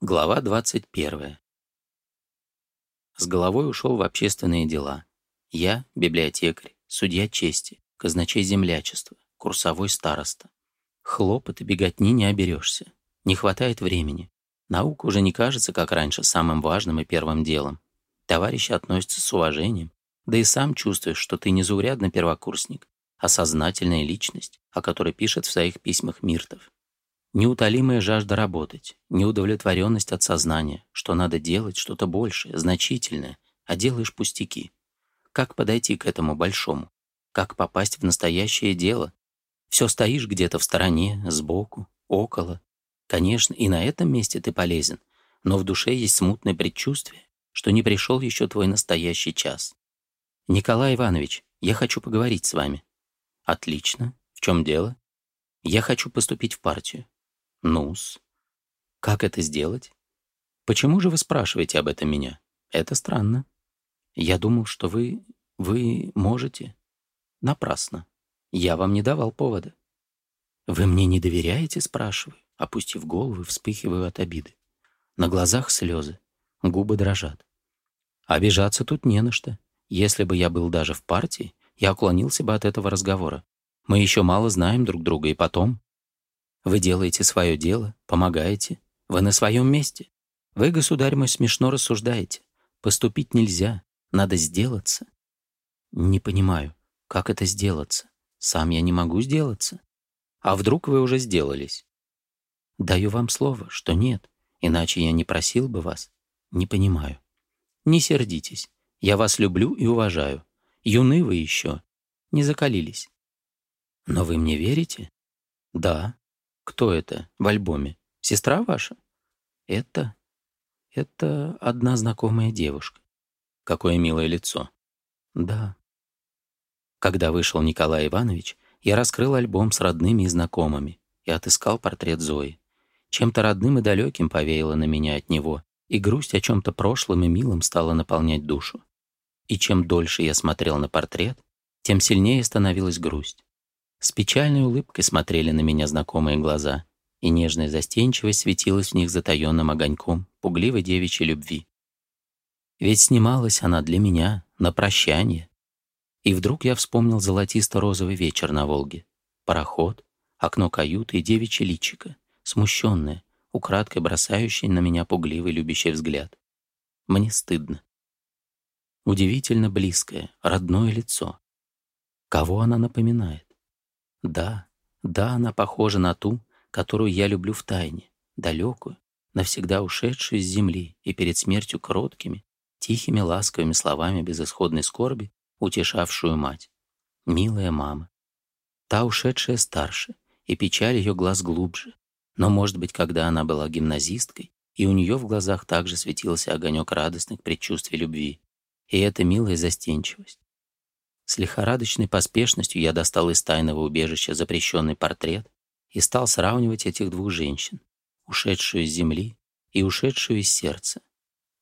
Глава 21. С головой ушел в общественные дела. Я — библиотекарь, судья чести, казначей землячества, курсовой староста. Хлопот и беготни не оберешься. Не хватает времени. Наука уже не кажется, как раньше, самым важным и первым делом. Товарищи относятся с уважением. Да и сам чувствуешь, что ты не незаурядный первокурсник, а сознательная личность, о которой пишет в своих письмах Миртов. Неутолимая жажда работать, неудовлетворенность от сознания, что надо делать что-то большее, значительное, а делаешь пустяки. Как подойти к этому большому? Как попасть в настоящее дело? Все стоишь где-то в стороне, сбоку, около. Конечно, и на этом месте ты полезен, но в душе есть смутное предчувствие, что не пришел еще твой настоящий час. «Николай Иванович, я хочу поговорить с вами». «Отлично. В чем дело?» «Я хочу поступить в партию. Нус. Как это сделать? Почему же вы спрашиваете об этом меня? Это странно. Я думал, что вы... вы можете. Напрасно. Я вам не давал повода. Вы мне не доверяете, спрашиваю, опустив голову, вспыхиваю от обиды. На глазах слезы, губы дрожат. Обижаться тут не на что. Если бы я был даже в партии, я уклонился бы от этого разговора. Мы еще мало знаем друг друга, и потом... Вы делаете свое дело, помогаете. Вы на своем месте. Вы, государь мой, смешно рассуждаете. Поступить нельзя. Надо сделаться. Не понимаю, как это сделаться? Сам я не могу сделаться. А вдруг вы уже сделались? Даю вам слово, что нет, иначе я не просил бы вас. Не понимаю. Не сердитесь. Я вас люблю и уважаю. Юны вы еще. Не закалились. Но вы мне верите? Да, кто это в альбоме? Сестра ваша? Это... Это одна знакомая девушка. Какое милое лицо. Да. Когда вышел Николай Иванович, я раскрыл альбом с родными и знакомыми и отыскал портрет Зои. Чем-то родным и далеким повеяло на меня от него, и грусть о чем-то прошлом и милом стала наполнять душу. И чем дольше я смотрел на портрет, тем сильнее становилась грусть. С печальной улыбкой смотрели на меня знакомые глаза, и нежная застенчивость светилась в них затаённым огоньком пугливой девичьей любви. Ведь снималась она для меня на прощание. И вдруг я вспомнил золотисто-розовый вечер на Волге, пароход, окно каюты и девичье личико, смущенное, украдкой бросающее на меня пугливый любящий взгляд. Мне стыдно. Удивительно близкое, родное лицо. Кого она напоминает? Да, да, она похожа на ту, которую я люблю в тайне, далекую, навсегда ушедшую из земли и перед смертью короткими, тихими ласковыми словами безысходной скорби, утешавшую мать. Милая мама. Та ушедшая старше, и печаль ее глаз глубже. Но, может быть, когда она была гимназисткой, и у нее в глазах также светился огонек радостных предчувствий любви. И эта милая застенчивость. С лихорадочной поспешностью я достал из тайного убежища запрещенный портрет и стал сравнивать этих двух женщин, ушедшую из земли и ушедшую из сердца.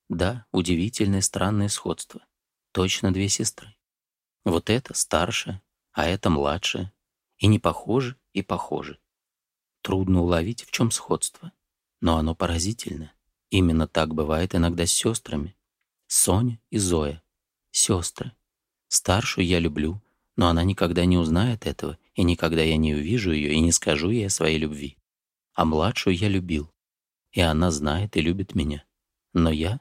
Да, удивительное странное сходство. Точно две сестры. Вот эта старшая, а эта младшая. И не похоже и похоже. Трудно уловить, в чем сходство. Но оно поразительно. Именно так бывает иногда с сестрами. Соня и Зоя. Сестры. Старшую я люблю, но она никогда не узнает этого, и никогда я не увижу ее и не скажу ей о своей любви. А младшую я любил, и она знает и любит меня. Но я...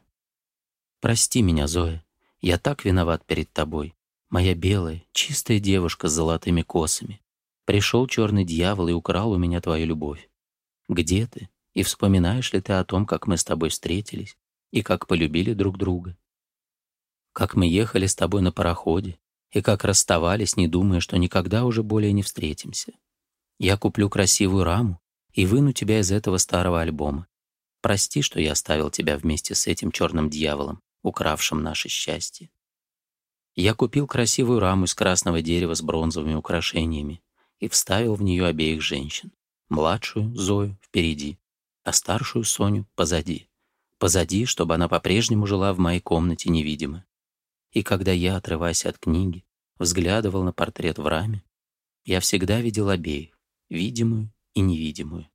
Прости меня, Зоя, я так виноват перед тобой. Моя белая, чистая девушка с золотыми косами. Пришел черный дьявол и украл у меня твою любовь. Где ты? И вспоминаешь ли ты о том, как мы с тобой встретились и как полюбили друг друга? как мы ехали с тобой на пароходе, и как расставались, не думая, что никогда уже более не встретимся. Я куплю красивую раму и выну тебя из этого старого альбома. Прости, что я оставил тебя вместе с этим черным дьяволом, укравшим наше счастье. Я купил красивую раму из красного дерева с бронзовыми украшениями и вставил в нее обеих женщин. Младшую, Зою, впереди, а старшую, Соню, позади. Позади, чтобы она по-прежнему жила в моей комнате невидимо. И когда я, отрываясь от книги, взглядывал на портрет в раме, я всегда видел обеих, видимую и невидимую.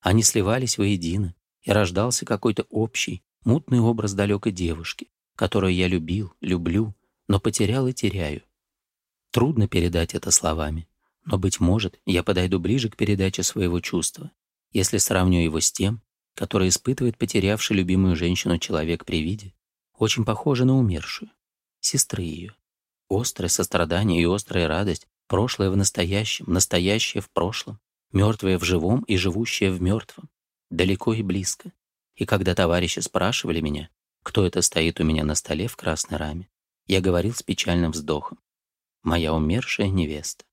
Они сливались воедино, и рождался какой-то общий, мутный образ далекой девушки, которую я любил, люблю, но потерял и теряю. Трудно передать это словами, но, быть может, я подойду ближе к передаче своего чувства, если сравню его с тем, который испытывает потерявший любимую женщину человек при виде, очень похожий на умершую, сестры ее. Острое сострадание и острая радость, прошлое в настоящем, настоящее в прошлом, мертвое в живом и живущее в мертвом, далеко и близко. И когда товарищи спрашивали меня, кто это стоит у меня на столе в красной раме, я говорил с печальным вздохом. Моя умершая невеста.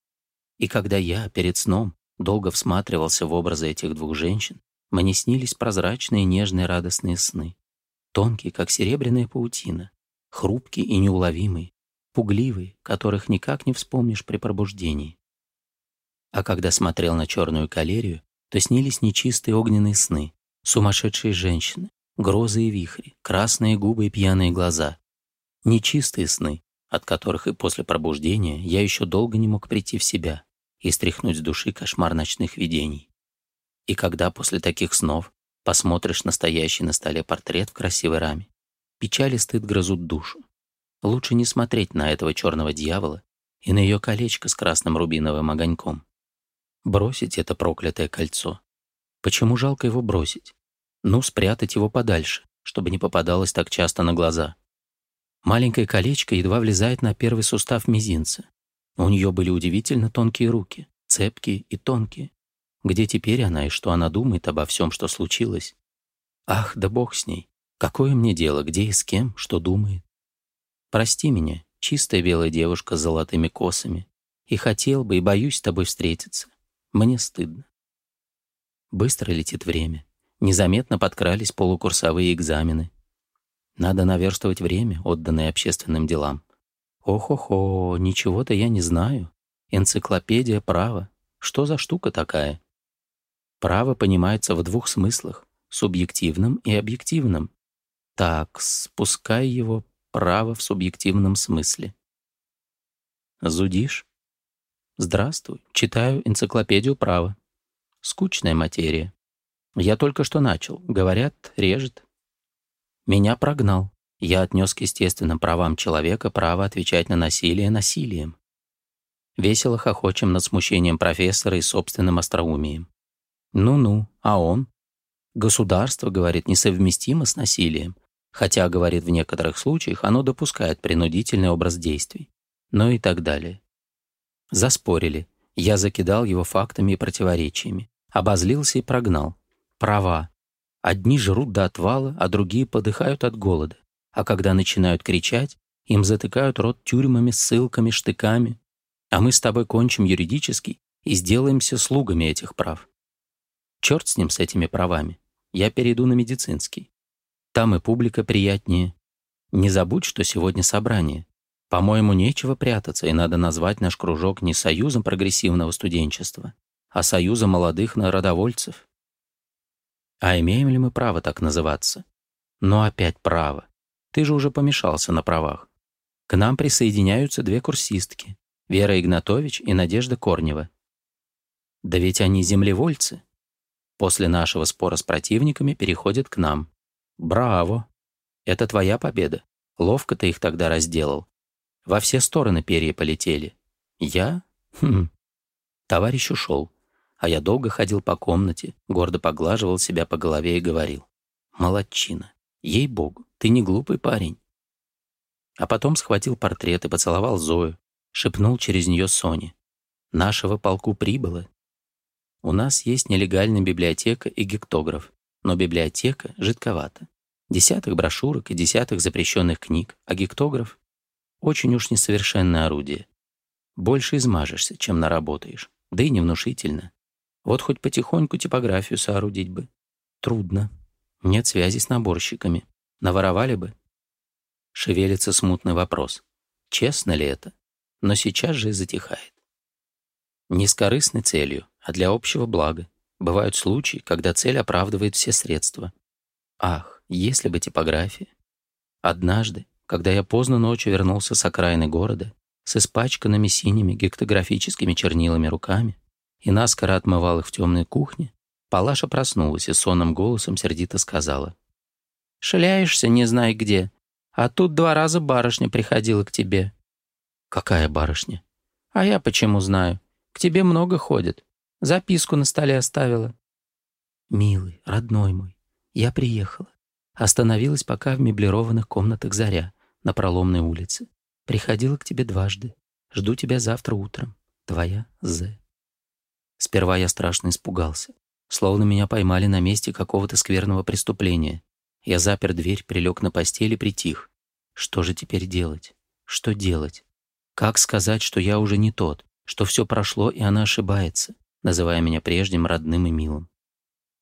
И когда я перед сном долго всматривался в образы этих двух женщин, мне снились прозрачные, нежные, радостные сны, тонкие, как серебряная паутина, хрупкий и неуловимый, пугливый, которых никак не вспомнишь при пробуждении. А когда смотрел на черную калерию, то снились нечистые огненные сны, сумасшедшие женщины, грозы и вихри, красные губы и пьяные глаза. Нечистые сны, от которых и после пробуждения я еще долго не мог прийти в себя и стряхнуть с души кошмар ночных видений. И когда после таких снов посмотришь настоящий на столе портрет в красивой раме, Печаль и стыд грызут душу. Лучше не смотреть на этого черного дьявола и на ее колечко с красным рубиновым огоньком. Бросить это проклятое кольцо. Почему жалко его бросить? Ну, спрятать его подальше, чтобы не попадалось так часто на глаза. Маленькое колечко едва влезает на первый сустав мизинца. У нее были удивительно тонкие руки, цепкие и тонкие. Где теперь она и что она думает обо всем, что случилось? Ах, да бог с ней. Какое мне дело, где и с кем, что думает? Прости меня, чистая белая девушка с золотыми косами. И хотел бы, и боюсь с тобой встретиться. Мне стыдно. Быстро летит время. Незаметно подкрались полукурсовые экзамены. Надо наверстывать время, отданное общественным делам. Ох-охо, ничего-то я не знаю. Энциклопедия права. Что за штука такая? Право понимается в двух смыслах — субъективном и объективном так, спускай его право в субъективном смысле. Зудишь? Здравствуй, читаю энциклопедию права. Скучная материя. Я только что начал. Говорят, режет. Меня прогнал. Я отнес к естественным правам человека право отвечать на насилие насилием. Весело хохочем над смущением профессора и собственным остроумием. Ну-ну, а он? Государство, говорит, несовместимо с насилием хотя, говорит, в некоторых случаях оно допускает принудительный образ действий, ну и так далее. Заспорили. Я закидал его фактами и противоречиями. Обозлился и прогнал. Права. Одни жрут до отвала, а другие подыхают от голода. А когда начинают кричать, им затыкают рот тюрьмами, ссылками, штыками. А мы с тобой кончим юридически и сделаемся слугами этих прав. Черт с ним, с этими правами. Я перейду на медицинский. Там и публика приятнее. Не забудь, что сегодня собрание. По-моему, нечего прятаться, и надо назвать наш кружок не союзом прогрессивного студенчества, а союзом молодых народовольцев. А имеем ли мы право так называться? Но опять право. Ты же уже помешался на правах. К нам присоединяются две курсистки — Вера Игнатович и Надежда Корнева. Да ведь они землевольцы. После нашего спора с противниками переходят к нам. «Браво! Это твоя победа. Ловко ты их тогда разделал. Во все стороны перья полетели. Я? Хм. Товарищ ушел, а я долго ходил по комнате, гордо поглаживал себя по голове и говорил. «Молодчина! Ей-богу, ты не глупый парень!» А потом схватил портрет и поцеловал Зою, шепнул через нее Соне. «Нашего полку прибыло!» «У нас есть нелегальная библиотека и гектограф но библиотека жидковата. Десятых брошюрок и десятых запрещенных книг, а гектограф — очень уж несовершенное орудие. Больше измажешься, чем наработаешь, да и невнушительно. Вот хоть потихоньку типографию соорудить бы. Трудно. Нет связи с наборщиками. Наворовали бы. Шевелится смутный вопрос. Честно ли это? Но сейчас же и затихает. Не с корыстной целью, а для общего блага, Бывают случаи, когда цель оправдывает все средства. Ах, если бы типография. Однажды, когда я поздно ночью вернулся с окраины города, с испачканными синими гектографическими чернилами руками, и наскоро отмывал их в темной кухне, Палаша проснулась и сонным голосом сердито сказала. «Шляешься, не знай где, а тут два раза барышня приходила к тебе». «Какая барышня?» «А я почему знаю? К тебе много ходит. Записку на столе оставила. «Милый, родной мой, я приехала. Остановилась пока в меблированных комнатах «Заря» на проломной улице. Приходила к тебе дважды. Жду тебя завтра утром. Твоя З». Сперва я страшно испугался. Словно меня поймали на месте какого-то скверного преступления. Я запер дверь, прилег на постель и притих. Что же теперь делать? Что делать? Как сказать, что я уже не тот, что все прошло и она ошибается? называя меня прежним родным и милым.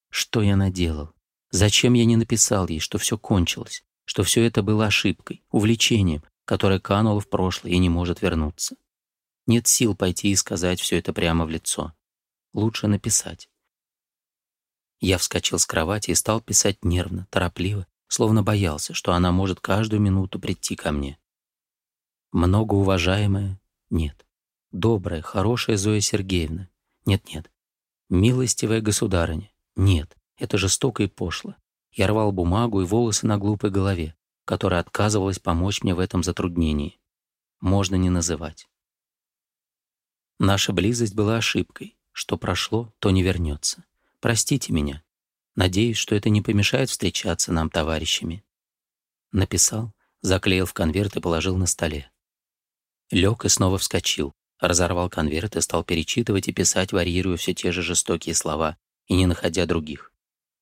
Что я наделал? Зачем я не написал ей, что все кончилось, что все это было ошибкой, увлечением, которое кануло в прошлое и не может вернуться? Нет сил пойти и сказать все это прямо в лицо. Лучше написать. Я вскочил с кровати и стал писать нервно, торопливо, словно боялся, что она может каждую минуту прийти ко мне. Многоуважаемая — нет. Добрая, хорошая Зоя Сергеевна, нет-нет. Милостивая государыня. Нет. Это жестоко и пошло. Я рвал бумагу и волосы на глупой голове, которая отказывалась помочь мне в этом затруднении. Можно не называть. Наша близость была ошибкой. Что прошло, то не вернется. Простите меня. Надеюсь, что это не помешает встречаться нам товарищами. Написал, заклеил в конверт и положил на столе. Лег и снова вскочил, разорвал конверт и стал перечитывать и писать, варьируя все те же жестокие слова и не находя других.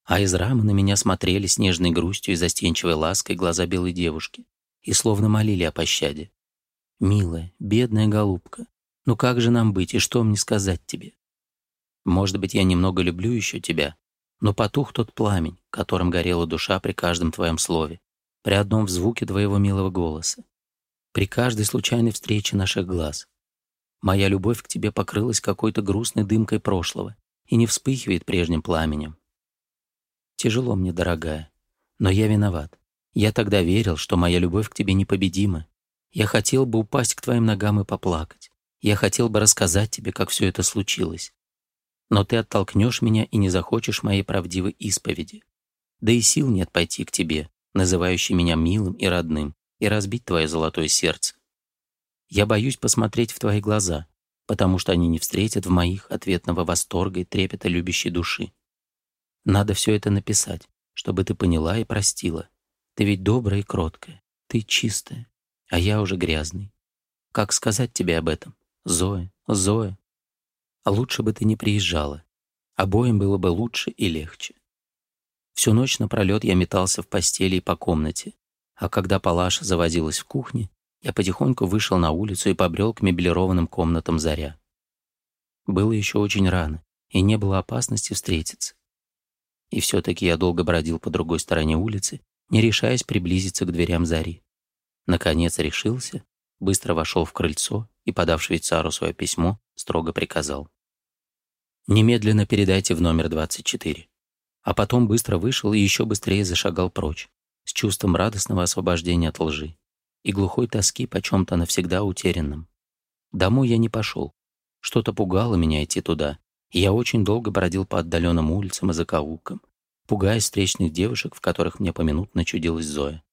А из рамы на меня смотрели с нежной грустью и застенчивой лаской глаза белой девушки и словно молили о пощаде. «Милая, бедная голубка, ну как же нам быть и что мне сказать тебе? Может быть, я немного люблю еще тебя, но потух тот пламень, которым горела душа при каждом твоем слове, при одном в звуке твоего милого голоса, при каждой случайной встрече наших глаз, Моя любовь к тебе покрылась какой-то грустной дымкой прошлого и не вспыхивает прежним пламенем. Тяжело мне, дорогая, но я виноват. Я тогда верил, что моя любовь к тебе непобедима. Я хотел бы упасть к твоим ногам и поплакать. Я хотел бы рассказать тебе, как все это случилось. Но ты оттолкнешь меня и не захочешь моей правдивой исповеди. Да и сил нет пойти к тебе, называющий меня милым и родным, и разбить твое золотое сердце. Я боюсь посмотреть в твои глаза, потому что они не встретят в моих ответного восторга и трепета любящей души. Надо все это написать, чтобы ты поняла и простила. Ты ведь добрая и кроткая, ты чистая, а я уже грязный. Как сказать тебе об этом? Зоя, Зоя. А лучше бы ты не приезжала. Обоим было бы лучше и легче. Всю ночь напролет я метался в постели и по комнате, а когда Палаша завозилась в кухне, я потихоньку вышел на улицу и побрел к меблированным комнатам Заря. Было еще очень рано, и не было опасности встретиться. И все-таки я долго бродил по другой стороне улицы, не решаясь приблизиться к дверям Зари. Наконец решился, быстро вошел в крыльцо и, подав швейцару свое письмо, строго приказал. «Немедленно передайте в номер 24». А потом быстро вышел и еще быстрее зашагал прочь, с чувством радостного освобождения от лжи и глухой тоски по чем-то навсегда утерянном. Домой я не пошел. Что-то пугало меня идти туда, я очень долго бродил по отдаленным улицам и закоулкам, пугая встречных девушек, в которых мне поминутно чудилась Зоя.